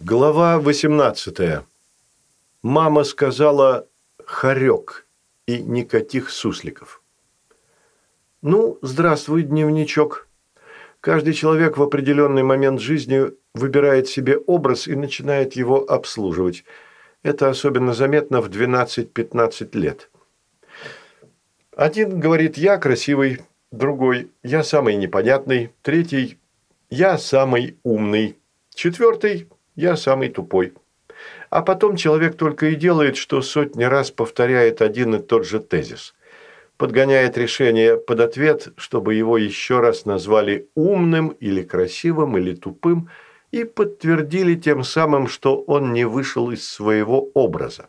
Глава 18. Мама сказала «хорек» и никаких сусликов. Ну, здравствуй, дневничок. Каждый человек в определенный момент жизни выбирает себе образ и начинает его обслуживать. Это особенно заметно в 12-15 лет. Один говорит «я красивый», другой «я самый непонятный», третий «я самый умный», четвертый я самый тупой. А потом человек только и делает, что сотни раз повторяет один и тот же тезис. Подгоняет решение под ответ, чтобы его еще раз назвали умным или красивым или тупым, и подтвердили тем самым, что он не вышел из своего образа.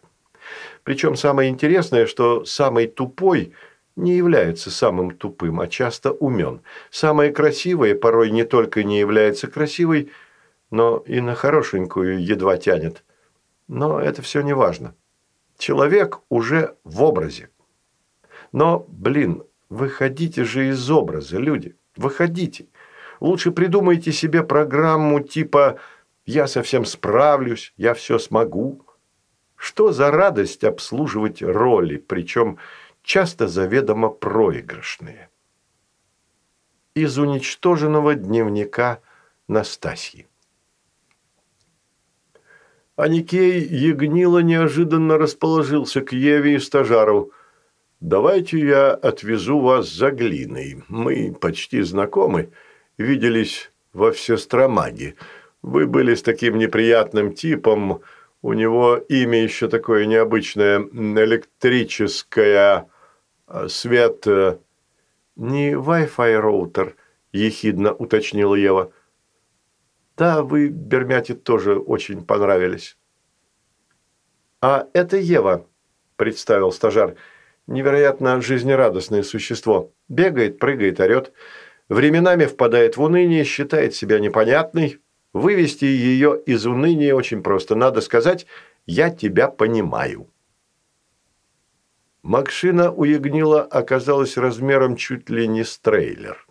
Причем самое интересное, что самый тупой не является самым тупым, а часто умен. Самое красивое порой не только не является красивой, но и на хорошенькую едва тянет. Но это все не важно. Человек уже в образе. Но, блин, выходите же из образа, люди, выходите. Лучше придумайте себе программу типа «я совсем справлюсь», «я все смогу». Что за радость обслуживать роли, причем часто заведомо проигрышные. Из уничтоженного дневника Настасьи. Аникей Ягнила неожиданно расположился к Еве и стажару. «Давайте я отвезу вас за глиной. Мы почти знакомы, виделись во Всестромаге. Вы были с таким неприятным типом, у него имя еще такое необычное, электрическое, а, свет...» э, «Не Wi-Fi роутер», – ехидно уточнила Ева. Да, вы, Бермяти, тоже очень понравились. А это Ева, представил стажар. Невероятно жизнерадостное существо. Бегает, прыгает, орет. Временами впадает в уныние, считает себя непонятной. Вывести ее из уныния очень просто. Надо сказать «я тебя понимаю». Макшина у Ягнила оказалась размером чуть ли не с трейлер.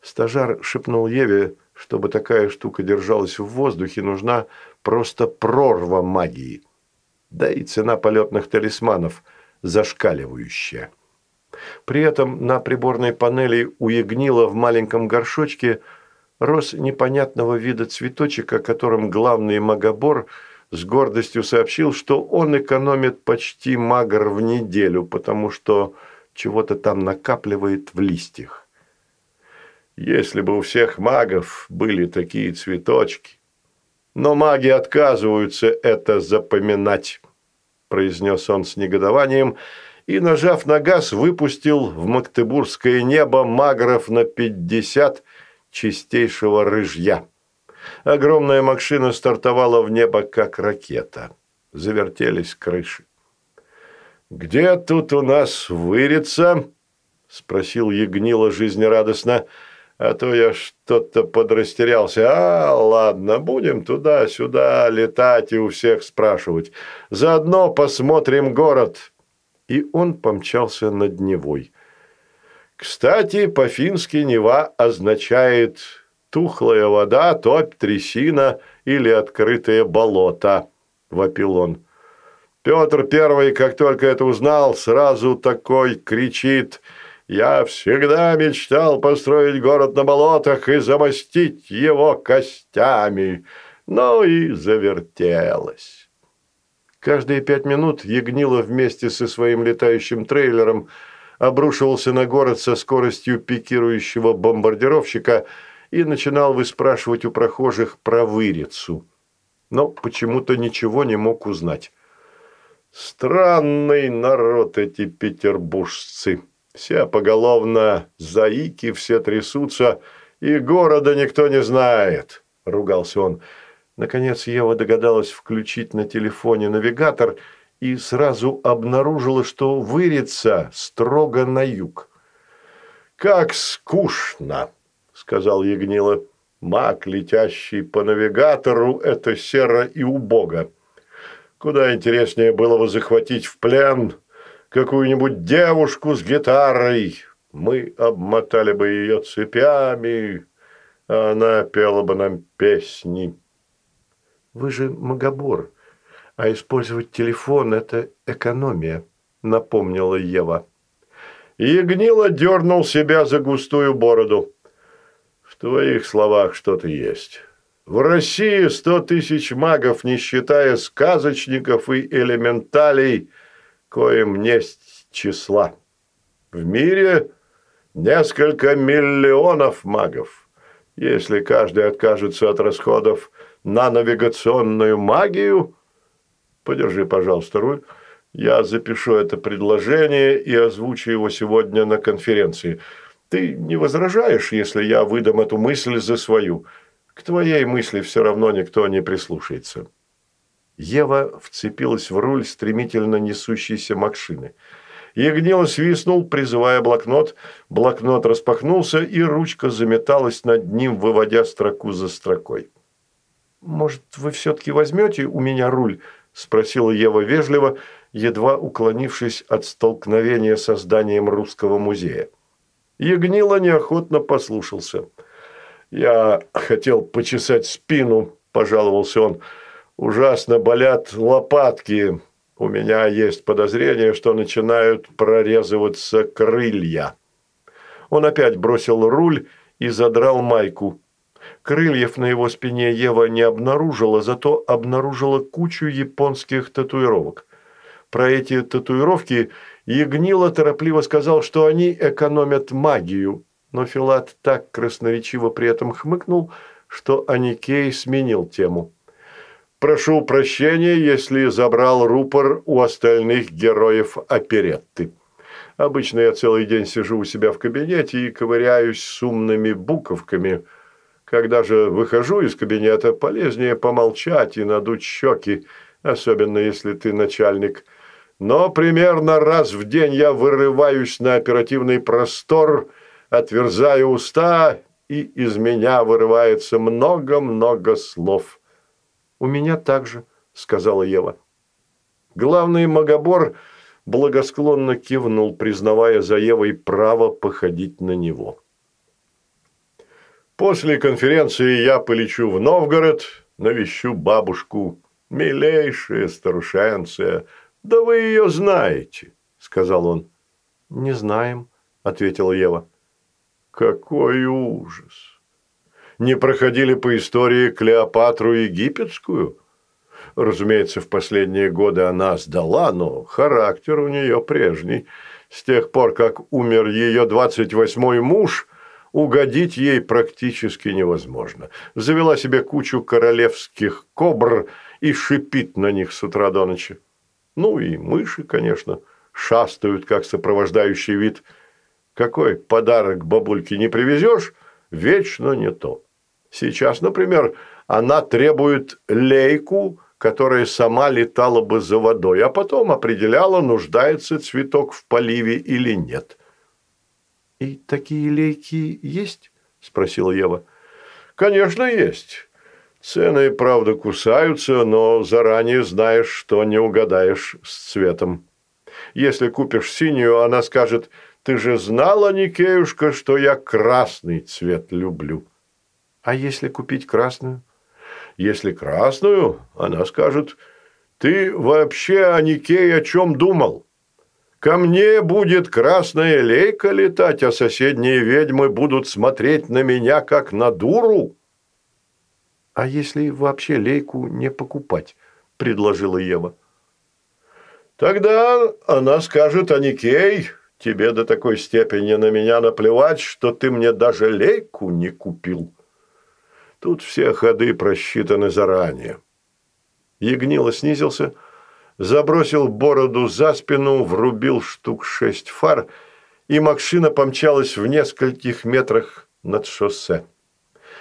Стажар шепнул Еве – чтобы такая штука держалась в воздухе, нужна просто прорва магии. Да и цена полетных талисманов зашкаливающая. При этом на приборной панели у Ягнила в маленьком горшочке рос непонятного вида цветочек, о котором главный магобор с гордостью сообщил, что он экономит почти магр в неделю, потому что чего-то там накапливает в листьях. Если бы у всех магов были такие цветочки. Но маги отказываются это запоминать, произнес он с негодованием и, нажав на газ, выпустил в Магдебургское небо магров на пятьдесят чистейшего рыжья. Огромная машина стартовала в небо, как ракета. Завертелись крыши. «Где тут у нас вырится?» – спросил Ягнила жизнерадостно – а то я что-то подрастерялся. А, ладно, будем туда-сюда летать и у всех спрашивать. Заодно посмотрим город». И он помчался над Невой. Кстати, по-фински Нева означает «тухлая вода, топь, трясина или открытое болото», – вопил он. Петр Первый, как только это узнал, сразу такой кричит – я всегда мечтал построить город на болотах и замостить его костями. Ну и завертелось. Каждые пять минут Ягнила вместе со своим летающим трейлером обрушивался на город со скоростью пикирующего бомбардировщика и начинал выспрашивать у прохожих про вырицу. Но почему-то ничего не мог узнать. Странный народ эти петербуржцы. Все поголовно заики, все трясутся, и города никто не знает», – ругался он. Наконец Ева догадалась включить на телефоне навигатор и сразу обнаружила, что вырится строго на юг. «Как скучно!» – сказал Ягнила. «Маг, летящий по навигатору, это серо и убого. Куда интереснее было бы захватить в плен какую-нибудь девушку с гитарой. Мы обмотали бы ее цепями, а она пела бы нам песни. Вы же магобор, а использовать телефон – это экономия, напомнила Ева. Ягнила дернул себя за густую бороду. В твоих словах что-то есть. В России сто тысяч магов, не считая сказочников и элементалей, коим несть числа. В мире несколько миллионов магов. Если каждый откажется от расходов на навигационную магию, подержи, пожалуйста, руль, я запишу это предложение и озвучу его сегодня на конференции. Ты не возражаешь, если я выдам эту мысль за свою – к твоей мысли все равно никто не прислушается». Ева вцепилась в руль стремительно несущейся машины. Ягнила свистнул, призывая блокнот. Блокнот распахнулся, и ручка заметалась над ним, выводя строку за строкой. «Может, вы все-таки возьмете у меня руль?» – спросила Ева вежливо, едва уклонившись от столкновения со зданием русского музея. Ягнила неохотно послушался – «Я хотел почесать спину», – пожаловался он. «Ужасно болят лопатки. У меня есть подозрение, что начинают прорезываться крылья». Он опять бросил руль и задрал майку. Крыльев на его спине Ева не обнаружила, зато обнаружила кучу японских татуировок. Про эти татуировки Ягнила торопливо сказал, что они экономят магию, но Филат так красноречиво при этом хмыкнул, что Аникей сменил тему. «Прошу прощения, если забрал рупор у остальных героев оперетты. Обычно я целый день сижу у себя в кабинете и ковыряюсь с умными буковками. Когда же выхожу из кабинета, полезнее помолчать и надуть щеки, особенно если ты начальник. Но примерно раз в день я вырываюсь на оперативный простор – отверзаю уста, и из меня вырывается много-много слов. «У меня так же», – сказала Ева. Главный магобор благосклонно кивнул, признавая за Евой право походить на него. После конференции я полечу в Новгород, навещу бабушку, милейшая старушенция. Да вы ее знаете, сказал он. Не знаем, ответила Ева. Какой ужас! Не проходили по истории Клеопатру Египетскую? Разумеется, в последние годы она сдала, но характер у нее прежний. С тех пор, как умер ее двадцать восьмой муж, угодить ей практически невозможно. Завела себе кучу королевских кобр и шипит на них с утра до ночи. Ну и мыши, конечно, шастают, как сопровождающий вид – какой подарок бабульке не привезешь, вечно не то. Сейчас, например, она требует лейку, которая сама летала бы за водой, а потом определяла, нуждается цветок в поливе или нет. «И такие лейки есть?» – спросила Ева. «Конечно, есть. Цены, правда, кусаются, но заранее знаешь, что не угадаешь с цветом. Если купишь синюю, она скажет – ты же знала, Никеюшка, что я красный цвет люблю. А если купить красную? Если красную, она скажет, ты вообще, о Никей, о чем думал? Ко мне будет красная лейка летать, а соседние ведьмы будут смотреть на меня, как на дуру. А если вообще лейку не покупать, предложила Ева. Тогда она скажет, Аникей, Тебе до такой степени на меня наплевать, что ты мне даже лейку не купил. Тут все ходы просчитаны заранее. Ягнило снизился, забросил бороду за спину, врубил штук шесть фар, и машина помчалась в нескольких метрах над шоссе.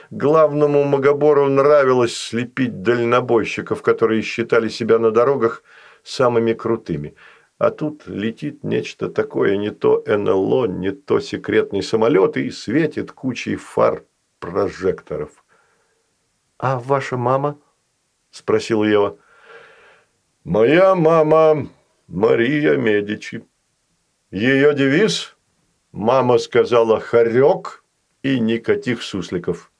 Главному Магобору нравилось слепить дальнобойщиков, которые считали себя на дорогах самыми крутыми – а тут летит нечто такое, не то НЛО, не то секретный самолет, и светит кучей фар прожекторов. «А ваша мама?» – спросил Ева. «Моя мама Мария Медичи. Ее девиз – мама сказала «хорек» и никаких сусликов.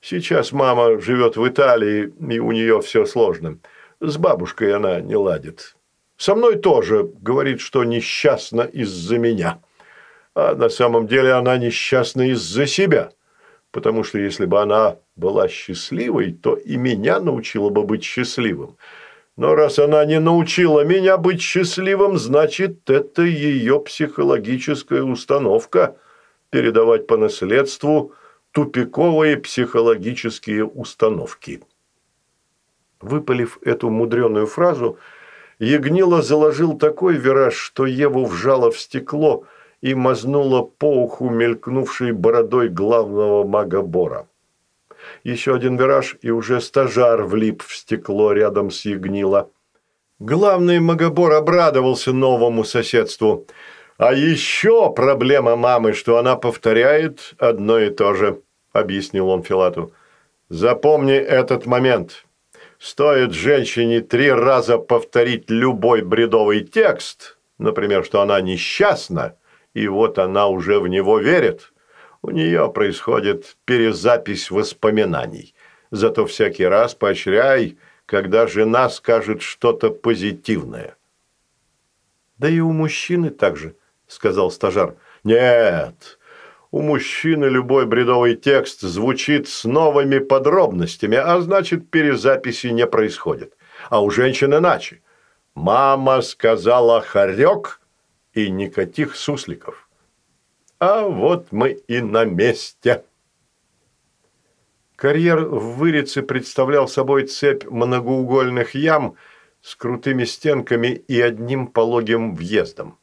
Сейчас мама живет в Италии, и у нее все сложно. С бабушкой она не ладит. Со мной тоже говорит, что несчастна из-за меня. А на самом деле она несчастна из-за себя. Потому что если бы она была счастливой, то и меня научила бы быть счастливым. Но раз она не научила меня быть счастливым, значит, это ее психологическая установка – передавать по наследству тупиковые психологические установки. Выпалив эту мудреную фразу, Ягнила заложил такой вираж, что Еву вжало в стекло и мазнуло по уху мелькнувшей бородой главного мага Бора. Еще один вираж, и уже стажар влип в стекло рядом с Ягнила. Главный магобор обрадовался новому соседству. А еще проблема мамы, что она повторяет одно и то же, объяснил он Филату. Запомни этот момент. Стоит женщине три раза повторить любой бредовый текст, например, что она несчастна, и вот она уже в него верит, у нее происходит перезапись воспоминаний. Зато всякий раз поощряй, когда жена скажет что-то позитивное. «Да и у мужчины так же», – сказал стажар. «Нет, у мужчины любой бредовый текст звучит с новыми подробностями, а значит, перезаписи не происходит. А у женщин иначе. Мама сказала хорек и никаких сусликов. А вот мы и на месте. Карьер в Вырице представлял собой цепь многоугольных ям с крутыми стенками и одним пологим въездом.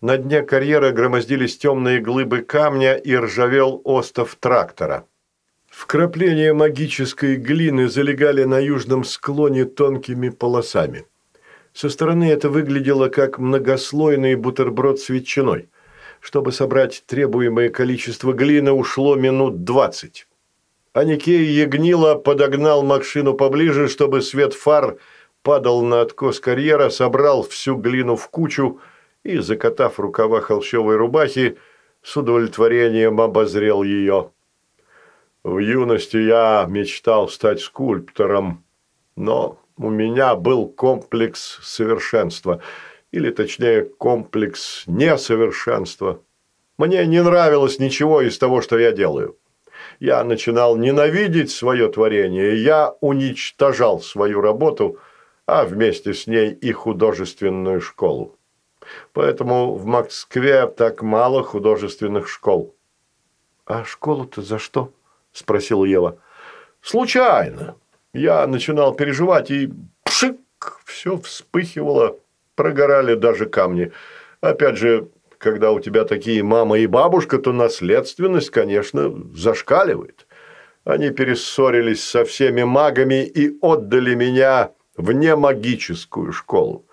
На дне карьера громоздились темные глыбы камня и ржавел остов трактора. Вкрапления магической глины залегали на южном склоне тонкими полосами. Со стороны это выглядело как многослойный бутерброд с ветчиной. Чтобы собрать требуемое количество глины, ушло минут двадцать. Аникей Ягнила подогнал машину поближе, чтобы свет фар падал на откос карьера, собрал всю глину в кучу – и, закатав рукава холщовой рубахи, с удовлетворением обозрел ее. В юности я мечтал стать скульптором, но у меня был комплекс совершенства, или точнее комплекс несовершенства. Мне не нравилось ничего из того, что я делаю. Я начинал ненавидеть свое творение, я уничтожал свою работу, а вместе с ней и художественную школу. Поэтому в Москве так мало художественных школ. «А школу-то за что?» – спросила Ева. «Случайно. Я начинал переживать, и пшик, все вспыхивало, прогорали даже камни. Опять же, когда у тебя такие мама и бабушка, то наследственность, конечно, зашкаливает. Они перессорились со всеми магами и отдали меня в немагическую школу.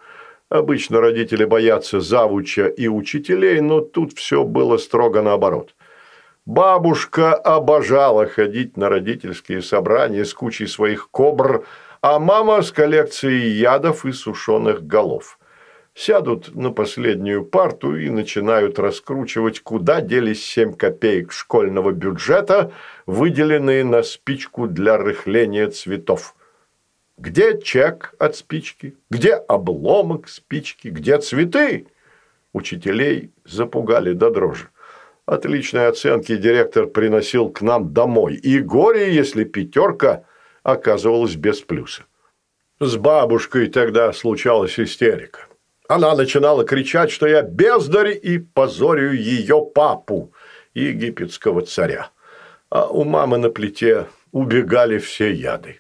Обычно родители боятся завуча и учителей, но тут все было строго наоборот. Бабушка обожала ходить на родительские собрания с кучей своих кобр, а мама с коллекцией ядов и сушеных голов. Сядут на последнюю парту и начинают раскручивать, куда делись 7 копеек школьного бюджета, выделенные на спичку для рыхления цветов. Где чек от спички? Где обломок спички? Где цветы? Учителей запугали до дрожи. Отличные оценки директор приносил к нам домой. И горе, если пятерка оказывалась без плюса. С бабушкой тогда случалась истерика. Она начинала кричать, что я бездарь и позорю ее папу, египетского царя. А у мамы на плите убегали все яды.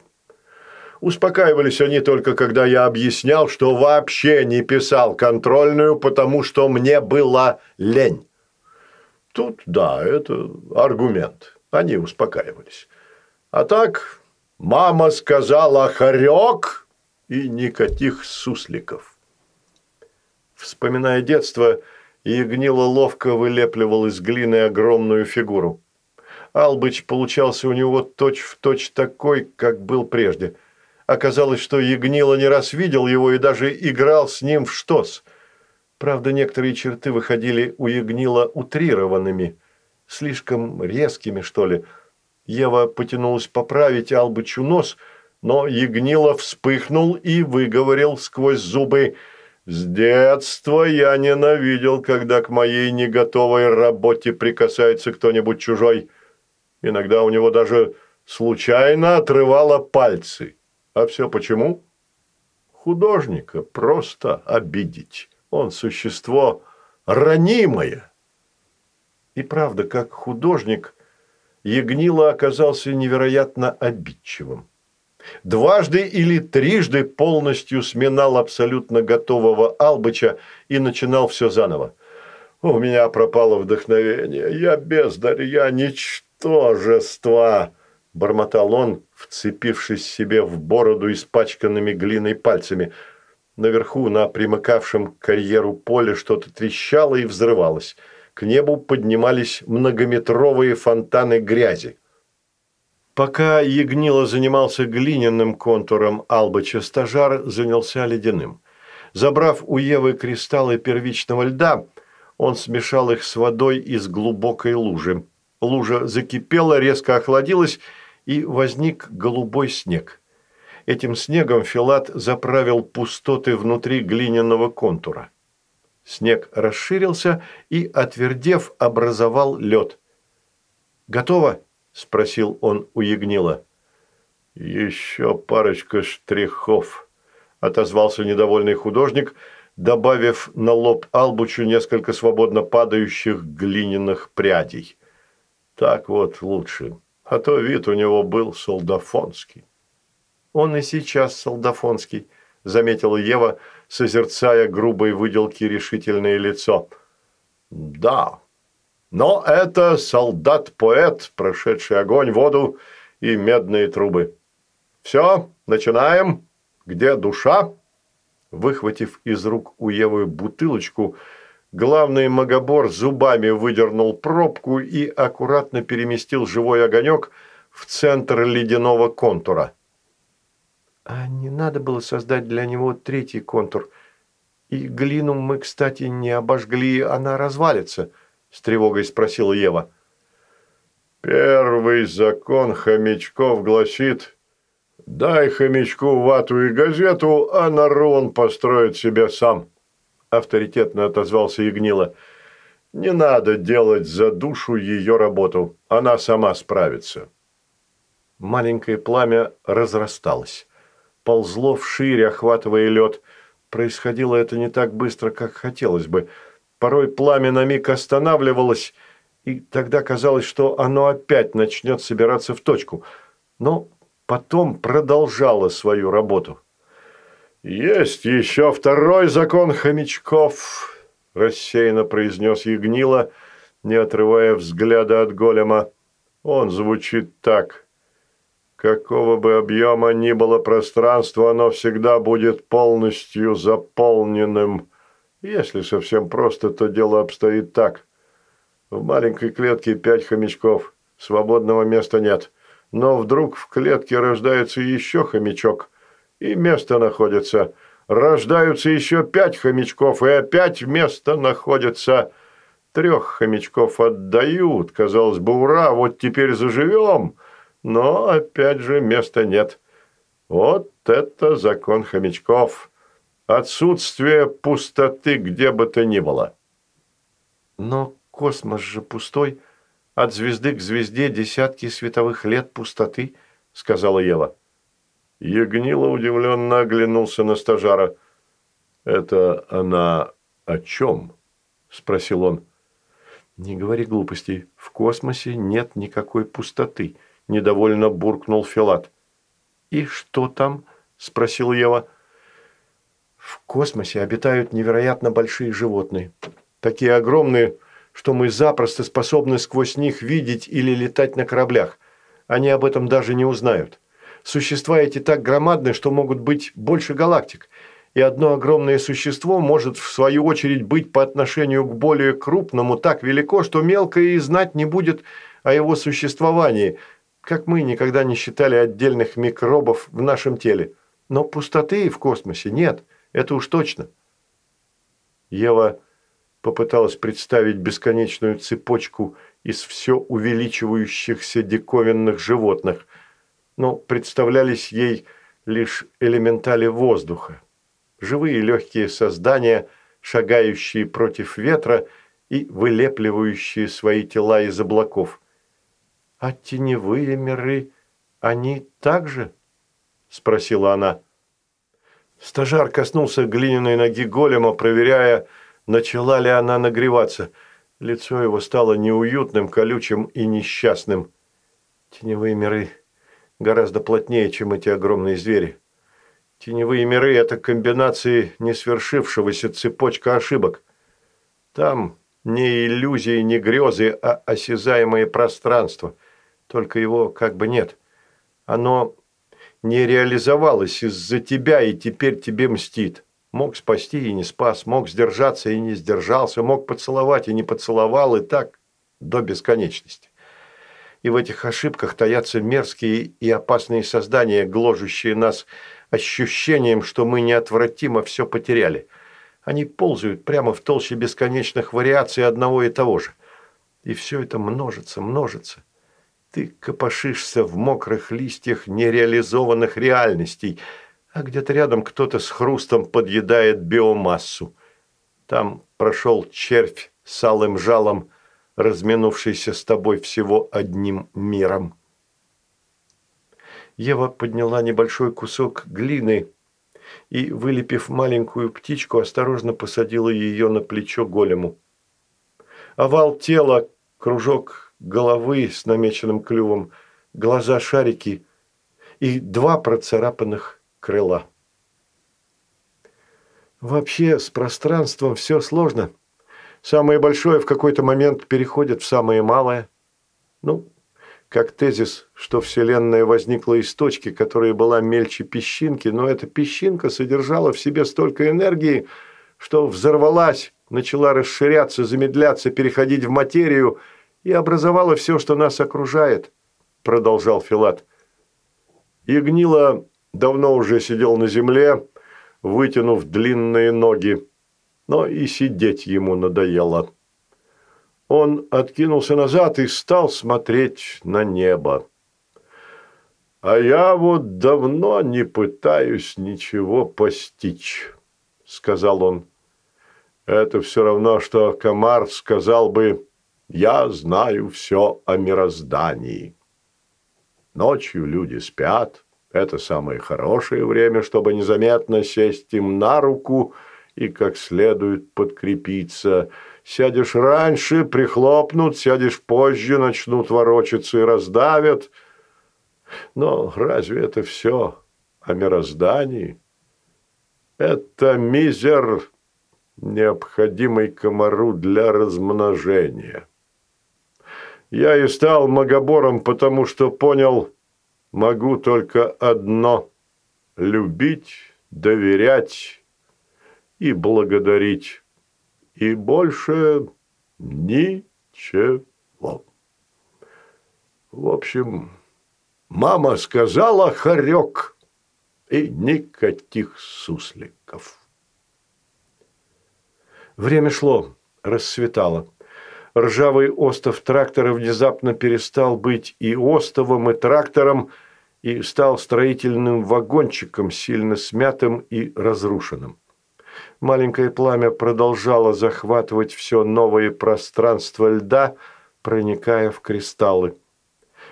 Успокаивались они только, когда я объяснял, что вообще не писал контрольную, потому что мне было лень. Тут, да, это аргумент. Они успокаивались. А так, мама сказала «хорек» и никаких сусликов. Вспоминая детство, Ягнила ловко вылепливал из глины огромную фигуру. Албыч получался у него точь-в-точь точь такой, как был прежде – Оказалось, что Ягнила не раз видел его и даже играл с ним в штос. Правда, некоторые черты выходили у Ягнила утрированными, слишком резкими, что ли. Ева потянулась поправить Албычу нос, но Ягнила вспыхнул и выговорил сквозь зубы «С детства я ненавидел, когда к моей неготовой работе прикасается кто-нибудь чужой. Иногда у него даже случайно отрывало пальцы. А все почему?» Художника просто обидеть. Он существо ранимое. И правда, как художник, Ягнила оказался невероятно обидчивым. Дважды или трижды полностью сминал абсолютно готового Албыча и начинал все заново. «У меня пропало вдохновение. Я бездарь, я ничтожество!» – бормотал он, вцепившись себе в бороду испачканными глиной пальцами. Наверху, на примыкавшем к карьеру поле, что-то трещало и взрывалось. К небу поднимались многометровые фонтаны грязи. Пока Ягнила занимался глиняным контуром Албача, стажар занялся ледяным. Забрав у Евы кристаллы первичного льда, он смешал их с водой из глубокой лужи. Лужа закипела, резко охладилась и возник голубой снег. Этим снегом Филат заправил пустоты внутри глиняного контура. Снег расширился и, отвердев, образовал лед. «Готово?» – спросил он у Ягнила. «Еще парочка штрихов», – отозвался недовольный художник, добавив на лоб Албучу несколько свободно падающих глиняных прядей. «Так вот лучше» а то вид у него был солдафонский. «Он и сейчас солдафонский», – заметила Ева, созерцая грубой выделки решительное лицо. «Да, но это солдат-поэт, прошедший огонь, воду и медные трубы. Все, начинаем. Где душа?» Выхватив из рук у Евы бутылочку, Главный магобор зубами выдернул пробку и аккуратно переместил живой огонек в центр ледяного контура. «А не надо было создать для него третий контур. И глину мы, кстати, не обожгли, она развалится», – с тревогой спросила Ева. «Первый закон хомячков гласит, дай хомячку вату и газету, а нору он построит себе сам». – авторитетно отозвался Ягнила. «Не надо делать за душу ее работу. Она сама справится». Маленькое пламя разрасталось. Ползло вширь, охватывая лед. Происходило это не так быстро, как хотелось бы. Порой пламя на миг останавливалось, и тогда казалось, что оно опять начнет собираться в точку. Но потом продолжало свою работу. «Есть еще второй закон хомячков», – рассеянно произнес Ягнила, не отрывая взгляда от голема. Он звучит так. Какого бы объема ни было пространство, оно всегда будет полностью заполненным. Если совсем просто, то дело обстоит так. В маленькой клетке пять хомячков, свободного места нет. Но вдруг в клетке рождается еще хомячок – и место находится. Рождаются еще пять хомячков, и опять место находится. Трех хомячков отдают, казалось бы, ура, вот теперь заживем, но опять же места нет. Вот это закон хомячков. Отсутствие пустоты где бы то ни было. Но космос же пустой. От звезды к звезде десятки световых лет пустоты, сказала Ева. Ягнила удивленно оглянулся на стажара. «Это она о чем?» – спросил он. «Не говори глупостей. В космосе нет никакой пустоты», – недовольно буркнул Филат. «И что там?» – спросил Ева. «В космосе обитают невероятно большие животные. Такие огромные, что мы запросто способны сквозь них видеть или летать на кораблях. Они об этом даже не узнают существа эти так громадны, что могут быть больше галактик. И одно огромное существо может, в свою очередь, быть по отношению к более крупному так велико, что мелкое и знать не будет о его существовании, как мы никогда не считали отдельных микробов в нашем теле. Но пустоты в космосе нет, это уж точно. Ева попыталась представить бесконечную цепочку из все увеличивающихся диковинных животных, но представлялись ей лишь элементали воздуха. Живые легкие создания, шагающие против ветра и вылепливающие свои тела из облаков. «А теневые миры, они также?» – спросила она. Стажар коснулся глиняной ноги голема, проверяя, начала ли она нагреваться. Лицо его стало неуютным, колючим и несчастным. Теневые миры гораздо плотнее, чем эти огромные звери. Теневые миры – это комбинации несвершившегося цепочка ошибок. Там не иллюзии, не грезы, а осязаемое пространство. Только его как бы нет. Оно не реализовалось из-за тебя и теперь тебе мстит. Мог спасти и не спас, мог сдержаться и не сдержался, мог поцеловать и не поцеловал, и так до бесконечности. И в этих ошибках таятся мерзкие и опасные создания, гложущие нас ощущением, что мы неотвратимо все потеряли. Они ползают прямо в толще бесконечных вариаций одного и того же. И все это множится, множится. Ты копошишься в мокрых листьях нереализованных реальностей, а где-то рядом кто-то с хрустом подъедает биомассу. Там прошел червь с алым жалом, разминувшийся с тобой всего одним миром. Ева подняла небольшой кусок глины и, вылепив маленькую птичку, осторожно посадила ее на плечо голему. Овал тела, кружок головы с намеченным клювом, глаза шарики и два процарапанных крыла. Вообще с пространством все сложно. Самое большое в какой-то момент переходит в самое малое. Ну, как тезис, что Вселенная возникла из точки, которая была мельче песчинки, но эта песчинка содержала в себе столько энергии, что взорвалась, начала расширяться, замедляться, переходить в материю – и образовала все, что нас окружает», – продолжал Филат. Игнила давно уже сидел на земле, вытянув длинные ноги, но и сидеть ему надоело. Он откинулся назад и стал смотреть на небо. «А я вот давно не пытаюсь ничего постичь», – сказал он. «Это все равно, что комар сказал бы, я знаю все о мироздании. Ночью люди спят. Это самое хорошее время, чтобы незаметно сесть им на руку и как следует подкрепиться. Сядешь раньше, прихлопнут, сядешь позже, начнут ворочаться и раздавят. Но разве это все о мироздании? Это мизер, необходимый комару для размножения. Я и стал магобором, потому что понял, могу только одно – любить, доверять и благодарить. И больше ничего. В общем, мама сказала хорек и никаких сусликов. Время шло, рассветало ржавый остов трактора внезапно перестал быть и остовом, и трактором, и стал строительным вагончиком, сильно смятым и разрушенным. Маленькое пламя продолжало захватывать все новое пространство льда, проникая в кристаллы.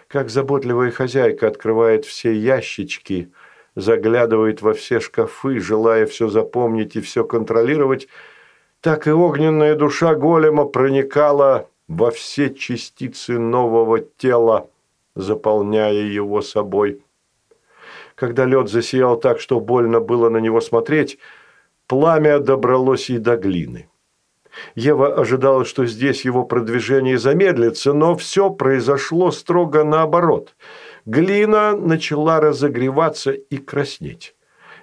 Как заботливая хозяйка открывает все ящички, заглядывает во все шкафы, желая все запомнить и все контролировать – так и огненная душа голема проникала во все частицы нового тела, заполняя его собой. Когда лед засиял так, что больно было на него смотреть, пламя добралось и до глины. Ева ожидала, что здесь его продвижение замедлится, но все произошло строго наоборот. Глина начала разогреваться и краснеть.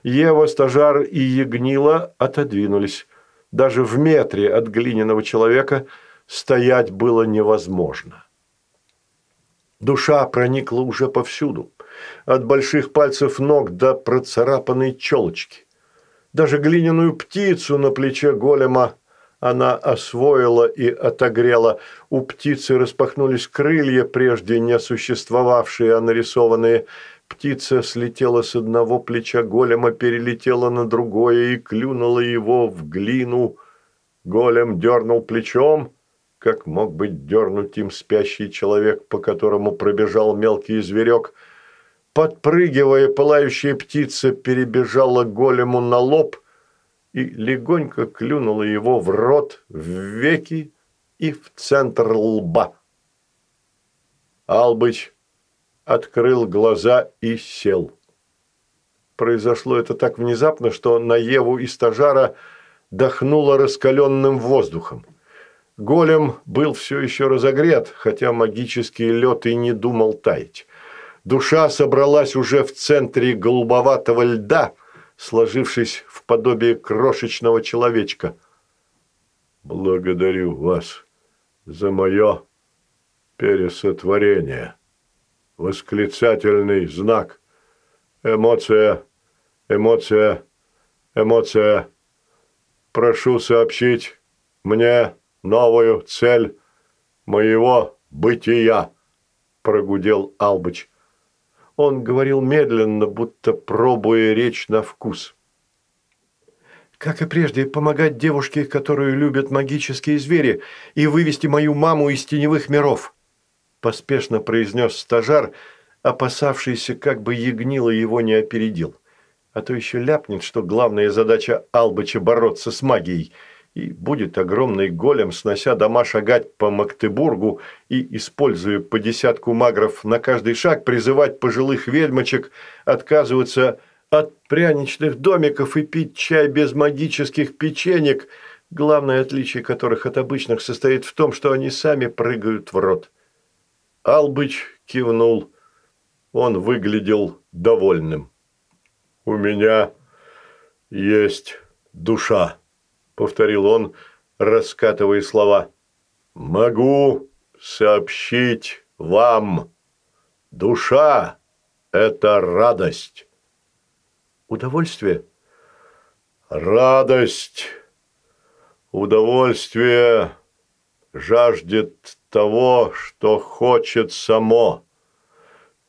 Ева, стажар и Ягнила отодвинулись даже в метре от глиняного человека стоять было невозможно. Душа проникла уже повсюду, от больших пальцев ног до процарапанной челочки. Даже глиняную птицу на плече голема она освоила и отогрела. У птицы распахнулись крылья, прежде не существовавшие, а нарисованные. Птица слетела с одного плеча голема, перелетела на другое и клюнула его в глину. Голем дернул плечом, как мог быть дернуть им спящий человек, по которому пробежал мелкий зверек. Подпрыгивая, пылающая птица перебежала голему на лоб и легонько клюнула его в рот, в веки и в центр лба. Албыч открыл глаза и сел. Произошло это так внезапно, что на Еву и стажара дохнуло раскаленным воздухом. Голем был все еще разогрет, хотя магический лед и не думал таять. Душа собралась уже в центре голубоватого льда, сложившись в подобие крошечного человечка. «Благодарю вас за мое пересотворение. Восклицательный знак. Эмоция, эмоция, эмоция. Прошу сообщить мне новую цель моего бытия», – прогудел Албыч. Он говорил медленно, будто пробуя речь на вкус. «Как и прежде, помогать девушке, которую любят магические звери, и вывести мою маму из теневых миров», поспешно произнес стажар, опасавшийся, как бы Ягнила его не опередил. А то еще ляпнет, что главная задача Албыча бороться с магией – и будет огромный голем, снося дома шагать по Магдебургу и, используя по десятку магров на каждый шаг, призывать пожилых ведьмочек отказываться от пряничных домиков и пить чай без магических печенек, главное отличие которых от обычных состоит в том, что они сами прыгают в рот. Албыч кивнул. Он выглядел довольным. «У меня есть душа». – повторил он, раскатывая слова. «Могу сообщить вам. Душа – это радость». «Удовольствие?» «Радость. Удовольствие жаждет того, что хочет само.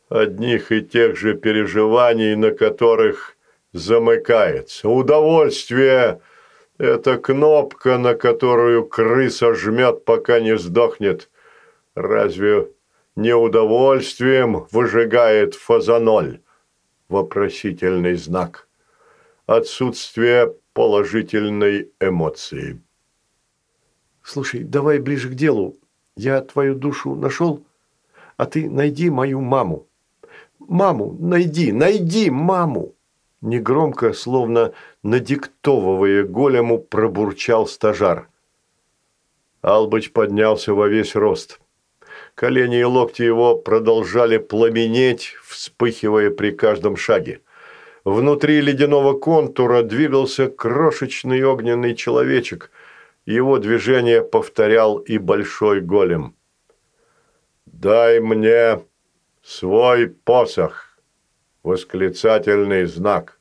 Одних и тех же переживаний, на которых замыкается. Удовольствие – это кнопка, на которую крыса жмет, пока не сдохнет. Разве неудовольствием выжигает фазаноль? Вопросительный знак. Отсутствие положительной эмоции. Слушай, давай ближе к делу. Я твою душу нашел, а ты найди мою маму. Маму найди, найди маму. Негромко, словно надиктовывая голему, пробурчал стажар. Албыч поднялся во весь рост. Колени и локти его продолжали пламенеть, вспыхивая при каждом шаге. Внутри ледяного контура двигался крошечный огненный человечек. Его движение повторял и большой голем. «Дай мне свой посох!» восклицательный знак,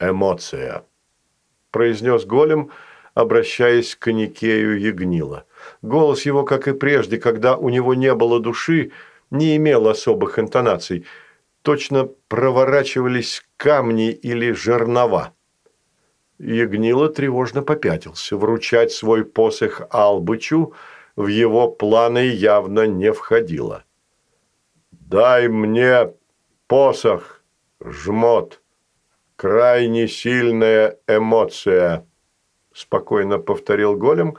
эмоция», – произнес голем, обращаясь к Никею Ягнила. Голос его, как и прежде, когда у него не было души, не имел особых интонаций. Точно проворачивались камни или жернова. Ягнила тревожно попятился. Вручать свой посох Албычу в его планы явно не входило. «Дай мне посох, жмот, крайне сильная эмоция», – спокойно повторил голем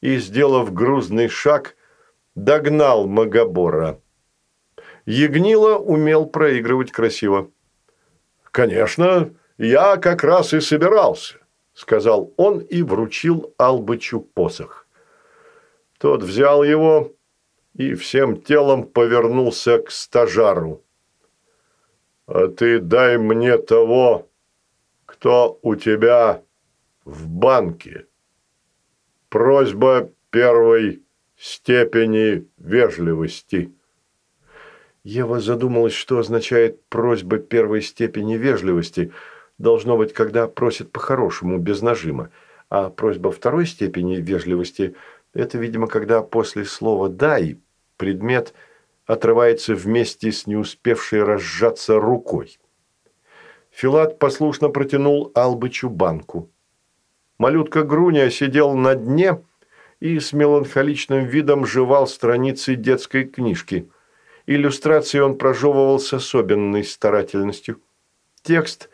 и, сделав грузный шаг, догнал Магобора. Ягнила умел проигрывать красиво. «Конечно, я как раз и собирался», – сказал он и вручил Албычу посох. Тот взял его и всем телом повернулся к стажару а ты дай мне того, кто у тебя в банке. Просьба первой степени вежливости». Ева задумалась, что означает просьба первой степени вежливости. Должно быть, когда просят по-хорошему, без нажима. А просьба второй степени вежливости – это, видимо, когда после слова «дай» предмет отрывается вместе с не успевшей разжаться рукой. Филат послушно протянул Албычу банку. Малютка Груня сидел на дне и с меланхоличным видом жевал страницы детской книжки. Иллюстрации он прожевывал с особенной старательностью. Текст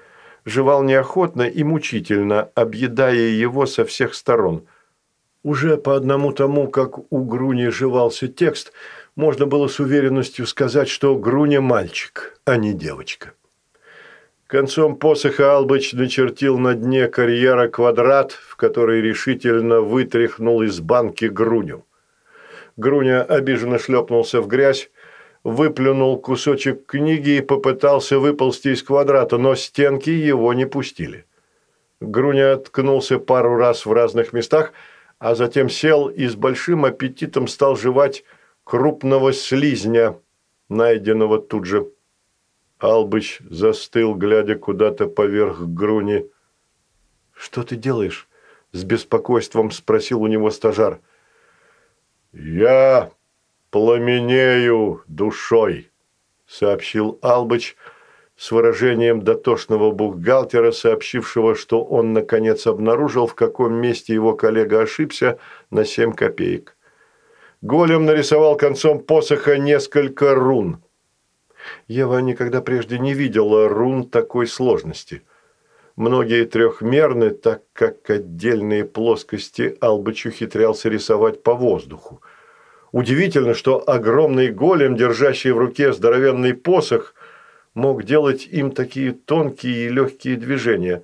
жевал неохотно и мучительно, объедая его со всех сторон. Уже по одному тому, как у Груни жевался текст, можно было с уверенностью сказать, что Груня мальчик, а не девочка. Концом посоха Албыч начертил на дне карьера квадрат, в который решительно вытряхнул из банки Груню. Груня обиженно шлепнулся в грязь, выплюнул кусочек книги и попытался выползти из квадрата, но стенки его не пустили. Груня ткнулся пару раз в разных местах, а затем сел и с большим аппетитом стал жевать крупного слизня, найденного тут же. Албыч застыл, глядя куда-то поверх Груни. «Что ты делаешь?» – с беспокойством спросил у него стажар. «Я пламенею душой», – сообщил Албыч с выражением дотошного бухгалтера, сообщившего, что он, наконец, обнаружил, в каком месте его коллега ошибся на семь копеек. Голем нарисовал концом посоха несколько рун. Ева никогда прежде не видела рун такой сложности. Многие трехмерны, так как отдельные плоскости Албыч ухитрялся рисовать по воздуху. Удивительно, что огромный голем, держащий в руке здоровенный посох, мог делать им такие тонкие и легкие движения.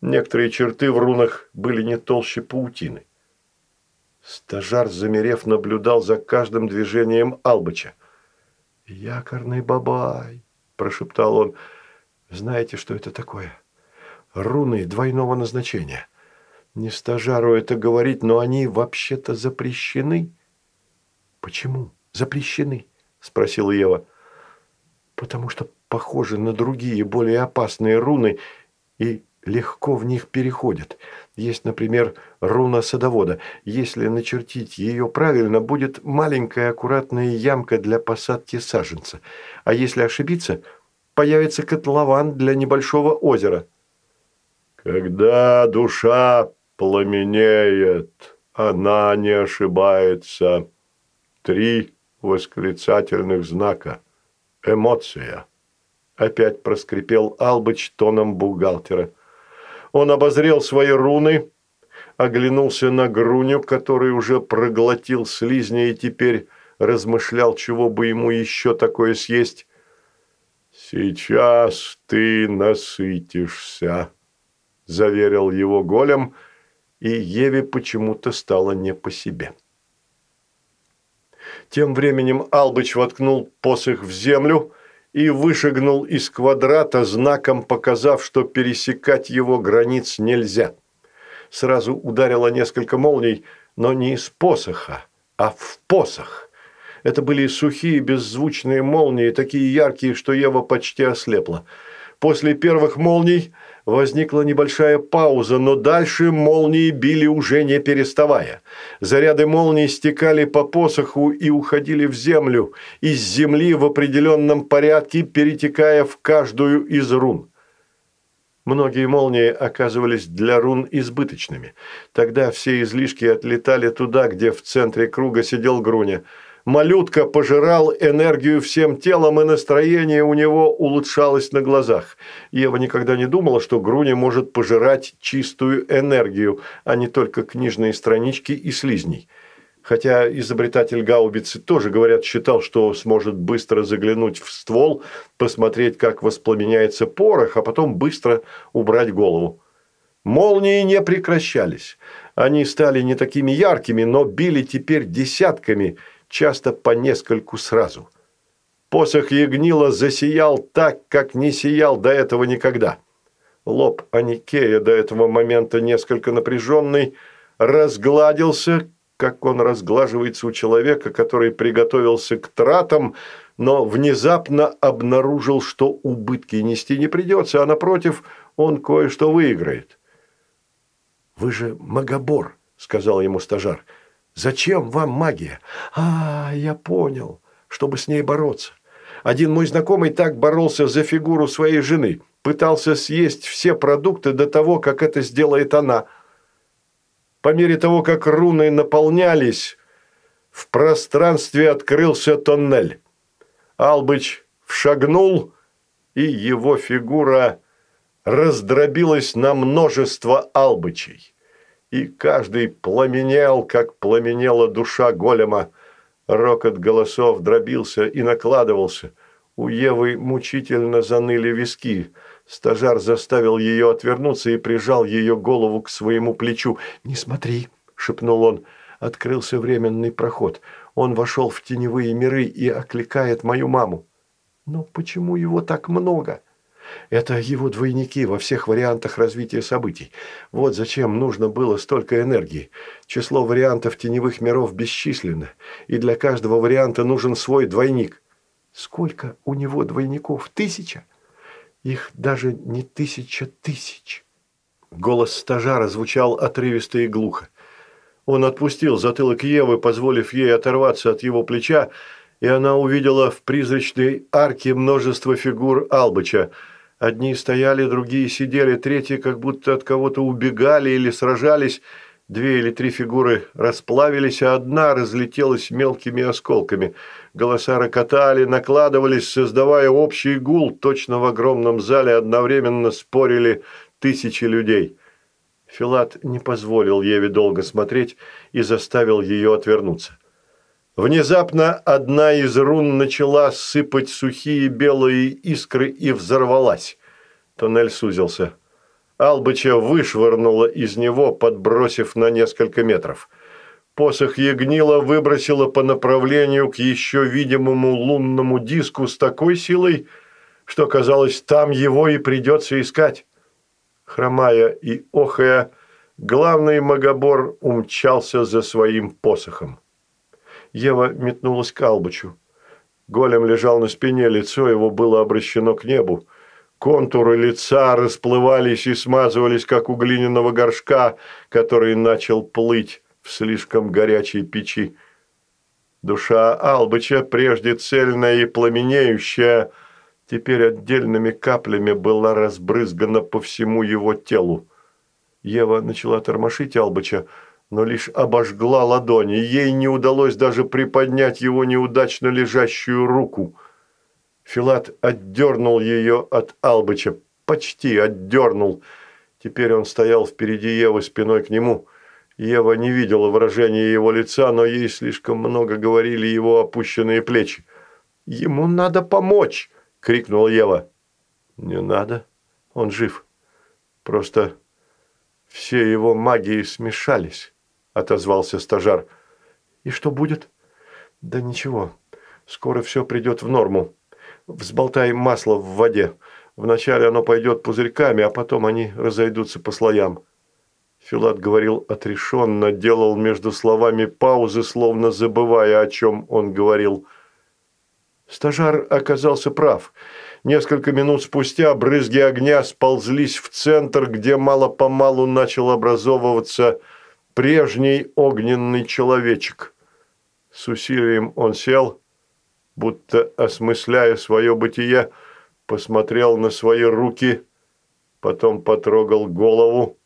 Некоторые черты в рунах были не толще паутины. Стажар, замерев, наблюдал за каждым движением Албыча. «Якорный бабай», – прошептал он. «Знаете, что это такое? Руны двойного назначения. Не стажару это говорить, но они вообще-то запрещены». «Почему запрещены?» – спросила Ева. «Потому что похожи на другие, более опасные руны и легко в них переходят. Есть, например, руна садовода. Если начертить ее правильно, будет маленькая аккуратная ямка для посадки саженца. А если ошибиться, появится котлован для небольшого озера. «Когда душа пламенеет, она не ошибается», Три восклицательных знака. Эмоция. Опять проскрипел Албыч тоном бухгалтера. Он обозрел свои руны, оглянулся на Груню, который уже проглотил слизня и теперь размышлял, чего бы ему еще такое съесть. «Сейчас ты насытишься», – заверил его голем, и Еве почему-то стало не по себе. Тем временем Албыч воткнул посох в землю и вышагнул из квадрата, знаком показав, что пересекать его границ нельзя. Сразу ударило несколько молний, но не из посоха, а в посох. Это были сухие беззвучные молнии, такие яркие, что Ева почти ослепла. После первых молний Возникла небольшая пауза, но дальше молнии били уже не переставая. Заряды молний стекали по посоху и уходили в землю, из земли в определенном порядке, перетекая в каждую из рун. Многие молнии оказывались для рун избыточными. Тогда все излишки отлетали туда, где в центре круга сидел Груня – Малютка пожирал энергию всем телом, и настроение у него улучшалось на глазах. Ева никогда не думала, что Груня может пожирать чистую энергию, а не только книжные странички и слизней. Хотя изобретатель гаубицы тоже, говорят, считал, что сможет быстро заглянуть в ствол, посмотреть, как воспламеняется порох, а потом быстро убрать голову. Молнии не прекращались. Они стали не такими яркими, но били теперь десятками – часто по нескольку сразу. Посох Ягнила засиял так, как не сиял до этого никогда. Лоб Аникея, до этого момента несколько напряженный, разгладился, как он разглаживается у человека, который приготовился к тратам, но внезапно обнаружил, что убытки нести не придется, а напротив, он кое-что выиграет. «Вы же магобор», – сказал ему стажар. «Зачем вам магия?» «А, я понял, чтобы с ней бороться. Один мой знакомый так боролся за фигуру своей жены, пытался съесть все продукты до того, как это сделает она. По мере того, как руны наполнялись, в пространстве открылся тоннель. Албыч вшагнул, и его фигура раздробилась на множество албычей. И каждый пламенел, как пламенела душа голема. Рокот голосов дробился и накладывался. У Евы мучительно заныли виски. Стажар заставил ее отвернуться и прижал ее голову к своему плечу. «Не смотри», – шепнул он. Открылся временный проход. Он вошел в теневые миры и окликает мою маму. Но почему его так много? Это его двойники во всех вариантах развития событий. Вот зачем нужно было столько энергии. Число вариантов теневых миров бесчисленно, и для каждого варианта нужен свой двойник. Сколько у него двойников? Тысяча? Их даже не тысяча тысяч. Голос стажара звучал отрывисто и глухо. Он отпустил затылок Евы, позволив ей оторваться от его плеча, и она увидела в призрачной арке множество фигур Албыча. Одни стояли, другие сидели, третьи как будто от кого-то убегали или сражались. Две или три фигуры расплавились, а одна разлетелась мелкими осколками. Голоса рокотали, накладывались, создавая общий гул. Точно в огромном зале одновременно спорили тысячи людей. Филат не позволил Еве долго смотреть и заставил ее отвернуться. Внезапно одна из рун начала сыпать сухие белые искры и взорвалась. Туннель сузился. Албыча вышвырнула из него, подбросив на несколько метров. Посох Ягнила выбросила по направлению к еще видимому лунному диску с такой силой, что, казалось, там его и придется искать. Хромая и охая, главный магобор умчался за своим посохом. Ева метнулась к Албычу. Голем лежал на спине, лицо его было обращено к небу. Контуры лица расплывались и смазывались, как у глиняного горшка, который начал плыть в слишком горячей печи. Душа Албыча, прежде цельная и пламенеющая, теперь отдельными каплями была разбрызгана по всему его телу. Ева начала тормошить Албыча, но лишь обожгла ладони. Ей не удалось даже приподнять его неудачно лежащую руку. Филат отдернул ее от Албыча, почти отдернул. Теперь он стоял впереди Евы спиной к нему. Ева не видела выражения его лица, но ей слишком много говорили его опущенные плечи. «Ему надо помочь!» – крикнула Ева. «Не надо, он жив. Просто все его магии смешались». – отозвался стажар. «И что будет?» «Да ничего. Скоро все придет в норму. Взболтай масло в воде. Вначале оно пойдет пузырьками, а потом они разойдутся по слоям». Филат говорил отрешенно, делал между словами паузы, словно забывая, о чем он говорил. Стажар оказался прав. Несколько минут спустя брызги огня сползлись в центр, где мало-помалу начал образовываться прежний огненный человечек. С усилием он сел, будто осмысляя свое бытие, посмотрел на свои руки, потом потрогал голову.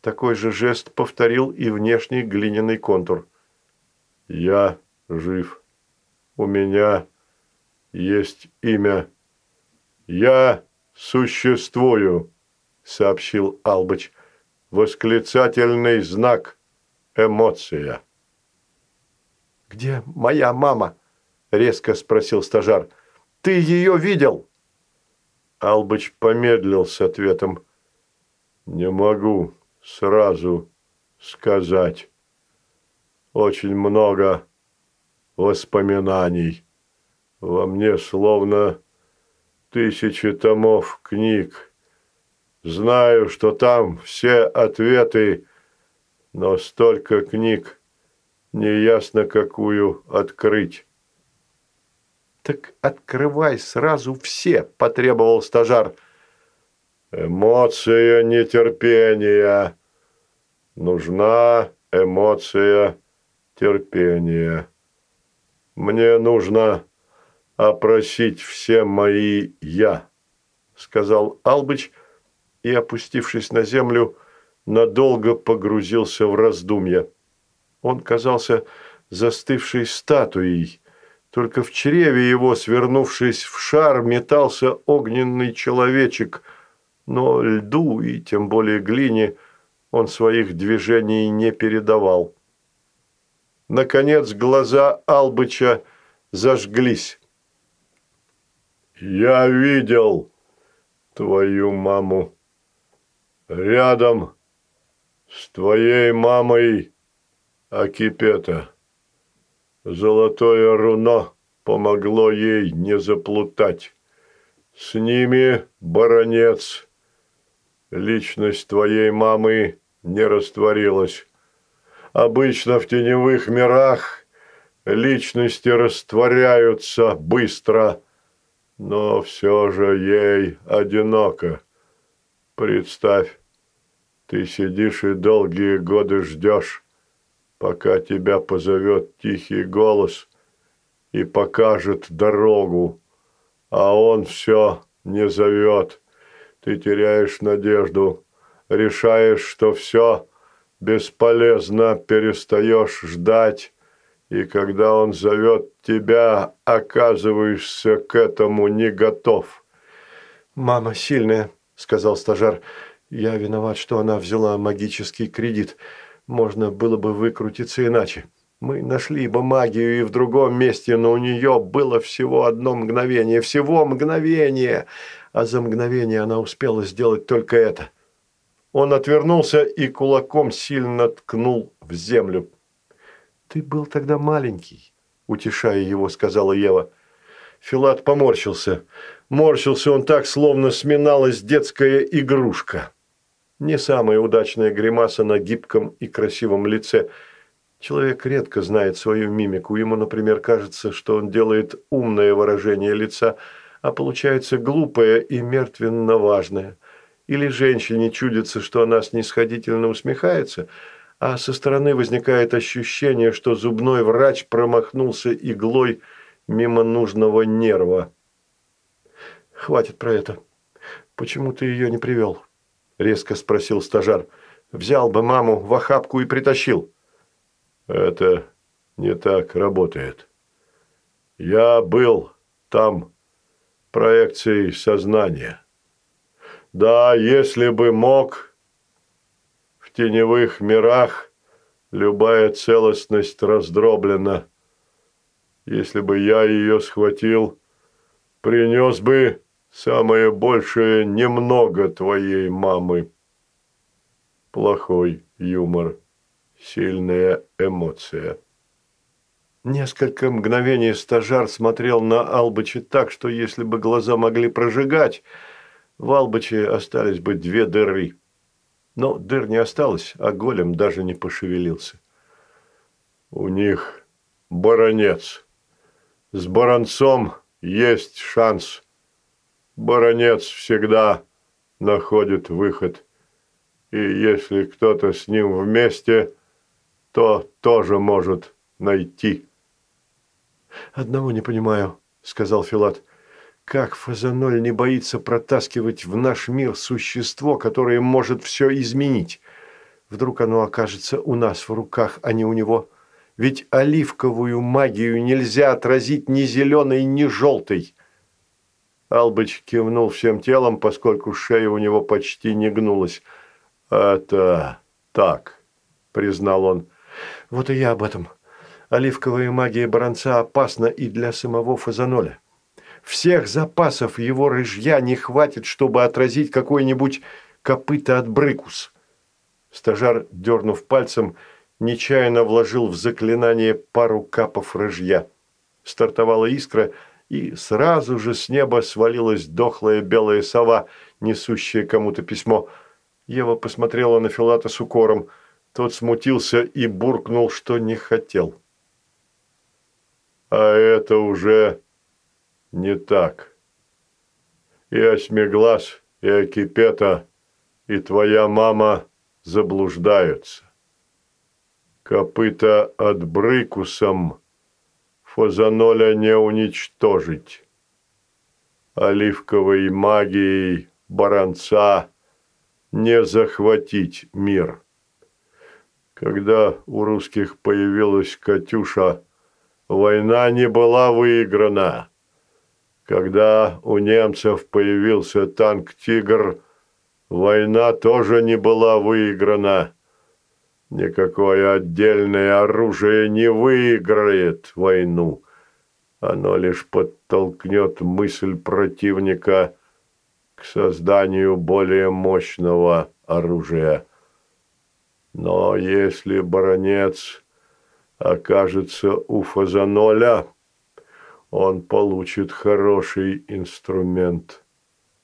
Такой же жест повторил и внешний глиняный контур. «Я жив. У меня есть имя. Я существую», — сообщил Албыч восклицательный знак «Эмоция». «Где моя мама?» – резко спросил стажар. «Ты ее видел?» Албыч помедлил с ответом. «Не могу сразу сказать. Очень много воспоминаний. Во мне словно тысячи томов книг, Знаю, что там все ответы, но столько книг, неясно какую открыть. «Так открывай сразу все», – потребовал стажар. «Эмоция нетерпения. нужна эмоция терпения. Мне нужно опросить все мои «я», сказал Албыч и, опустившись на землю, надолго погрузился в раздумья. Он казался застывшей статуей. Только в чреве его, свернувшись в шар, метался огненный человечек, но льду и тем более глине он своих движений не передавал. Наконец глаза Албыча зажглись. «Я видел твою маму рядом с твоей мамой Акипета. Золотое руно помогло ей не заплутать. С ними, баронец, личность твоей мамы не растворилась. Обычно в теневых мирах личности растворяются быстро, но все же ей одиноко. Представь, ты сидишь и долгие годы ждешь, пока тебя позовет тихий голос и покажет дорогу, а он все не зовет. Ты теряешь надежду, решаешь, что все бесполезно, перестаешь ждать, и когда он зовет тебя, оказываешься к этому не готов. «Мама сильная», — сказал стажар. Я виноват, что она взяла магический кредит. Можно было бы выкрутиться иначе. Мы нашли бы магию и в другом месте, но у нее было всего одно мгновение. Всего мгновение! А за мгновение она успела сделать только это. Он отвернулся и кулаком сильно ткнул в землю. «Ты был тогда маленький», – утешая его, сказала Ева. Филат поморщился. Морщился он так, словно сминалась детская игрушка. Не самая удачная гримаса на гибком и красивом лице. Человек редко знает свою мимику. Ему, например, кажется, что он делает умное выражение лица, а получается глупое и мертвенно важное. Или женщине чудится, что она снисходительно усмехается, а со стороны возникает ощущение, что зубной врач промахнулся иглой мимо нужного нерва. «Хватит про это. Почему ты ее не привел?» – резко спросил стажар. «Взял бы маму в охапку и притащил». «Это не так работает. Я был там проекцией сознания. Да, если бы мог, в теневых мирах любая целостность раздроблена. Если бы я ее схватил, принес бы Самое большее немного твоей мамы. Плохой юмор, сильная эмоция. Несколько мгновений стажар смотрел на Албача так, что если бы глаза могли прожигать, в Албаче остались бы две дыры. Но дыр не осталось, а голем даже не пошевелился. У них баронец. С баронцом есть шанс – баронец всегда находит выход. И если кто-то с ним вместе, то тоже может найти. «Одного не понимаю», — сказал Филат. «Как Фазаноль не боится протаскивать в наш мир существо, которое может все изменить? Вдруг оно окажется у нас в руках, а не у него? Ведь оливковую магию нельзя отразить ни зеленой, ни желтой». Албыч кивнул всем телом, поскольку шея у него почти не гнулась. «Это так», – признал он. «Вот и я об этом. Оливковая магия баронца опасна и для самого Фазаноля. Всех запасов его рыжья не хватит, чтобы отразить какой-нибудь копыта от брыкус». Стажар, дернув пальцем, нечаянно вложил в заклинание пару капов рыжья. Стартовала искра – и сразу же с неба свалилась дохлая белая сова, несущая кому-то письмо. Ева посмотрела на Филата с укором. Тот смутился и буркнул, что не хотел. «А это уже не так. И Осьмиглаз, и Акипета, и твоя мама заблуждаются. Копыта отбрыкусом фазаноля не уничтожить. Оливковой магией баранца не захватить мир. Когда у русских появилась «Катюша», война не была выиграна. Когда у немцев появился танк «Тигр», война тоже не была выиграна. Никакое отдельное оружие не выиграет войну. Оно лишь подтолкнет мысль противника к созданию более мощного оружия. Но если баронец окажется у Фазаноля, он получит хороший инструмент,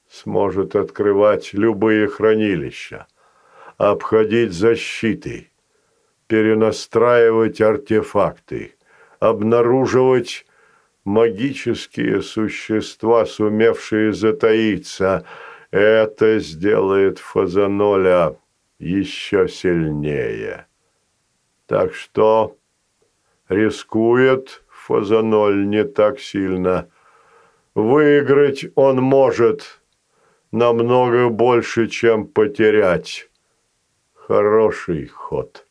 сможет открывать любые хранилища, обходить защиты, перенастраивать артефакты, обнаруживать магические существа, сумевшие затаиться. Это сделает Фазаноля еще сильнее. Так что рискует Фазаноль не так сильно. Выиграть он может намного больше, чем потерять. Хороший ход.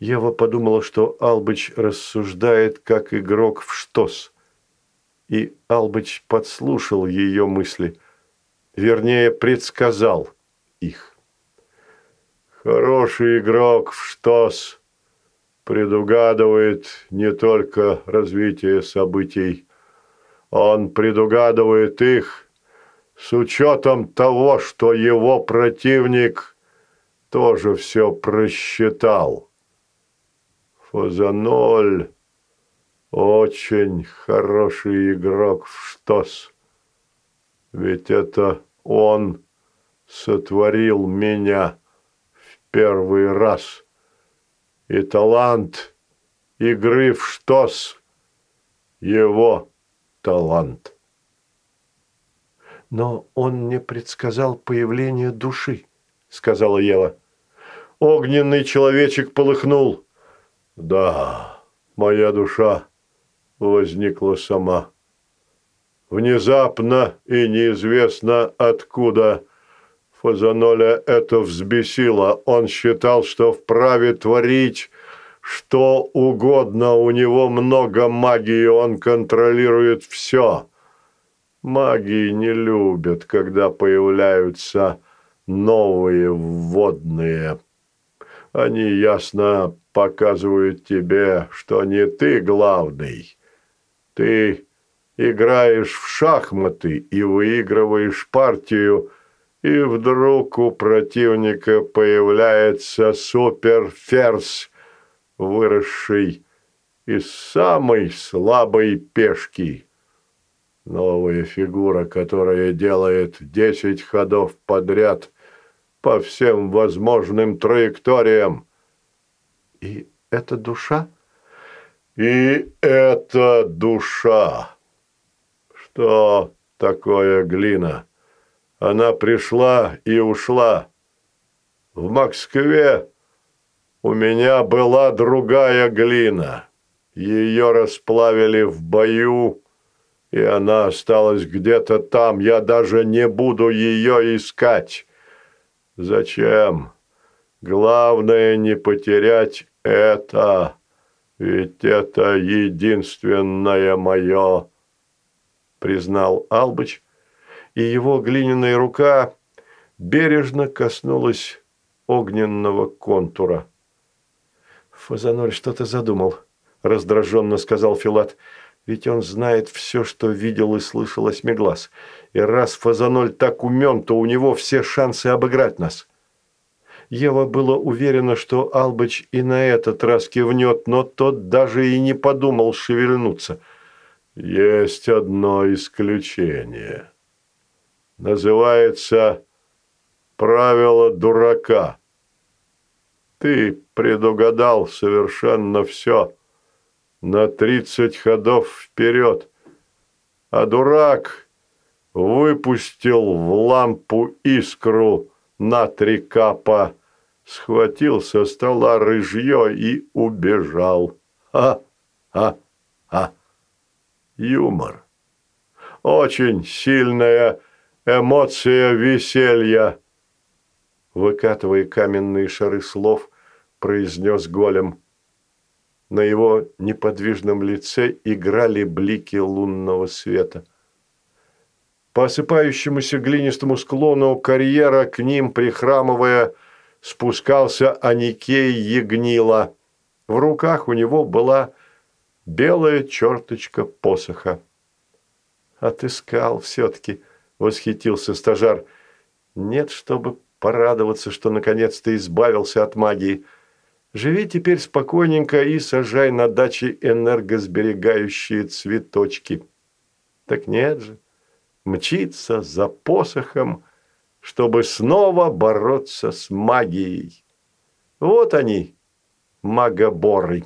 Ева подумала, что Албыч рассуждает как игрок в штос. И Албыч подслушал ее мысли, вернее, предсказал их. Хороший игрок в штос предугадывает не только развитие событий, он предугадывает их с учетом того, что его противник тоже все просчитал. Фазаноль очень хороший игрок в штос. Ведь это он сотворил меня в первый раз. И талант игры в штос – его талант. Но он не предсказал появление души, сказала Ева. Огненный человечек полыхнул – да, моя душа возникла сама. Внезапно и неизвестно откуда Фазаноля это взбесило. Он считал, что вправе творить что угодно. У него много магии, он контролирует все. Магии не любят, когда появляются новые вводные. Они ясно показывают тебе, что не ты главный. Ты играешь в шахматы и выигрываешь партию, и вдруг у противника появляется суперферзь, выросший из самой слабой пешки. Новая фигура, которая делает десять ходов подряд по всем возможным траекториям. И это душа? И это душа. Что такое глина? Она пришла и ушла. В Москве у меня была другая глина. Ее расплавили в бою, и она осталась где-то там. Я даже не буду ее искать. Зачем? Главное не потерять это, ведь это единственное мое, признал Албыч, и его глиняная рука бережно коснулась огненного контура. Фазаноль что-то задумал, раздраженно сказал Филат. Ведь он знает все, что видел и слышал Осьмиглаз. И раз Фазаноль так умен, то у него все шансы обыграть нас. Ева была уверена, что Албыч и на этот раз кивнет, но тот даже и не подумал шевельнуться. «Есть одно исключение. Называется «правило дурака». Ты предугадал совершенно все на тридцать ходов вперед, а дурак выпустил в лампу искру на три капа схватил со стола рыжье и убежал. А-а-а. Юмор. Очень сильная эмоция веселья. Выкатывая каменные шары слов, произнес голем. На его неподвижном лице играли блики лунного света. По осыпающемуся глинистому склону карьера к ним, прихрамывая, спускался Аникей Ягнила. В руках у него была белая черточка посоха. «Отыскал все-таки», – восхитился стажар. «Нет, чтобы порадоваться, что наконец-то избавился от магии. Живи теперь спокойненько и сажай на даче энергосберегающие цветочки». Так нет же, мчится за посохом, чтобы снова бороться с магией. Вот они, магоборы.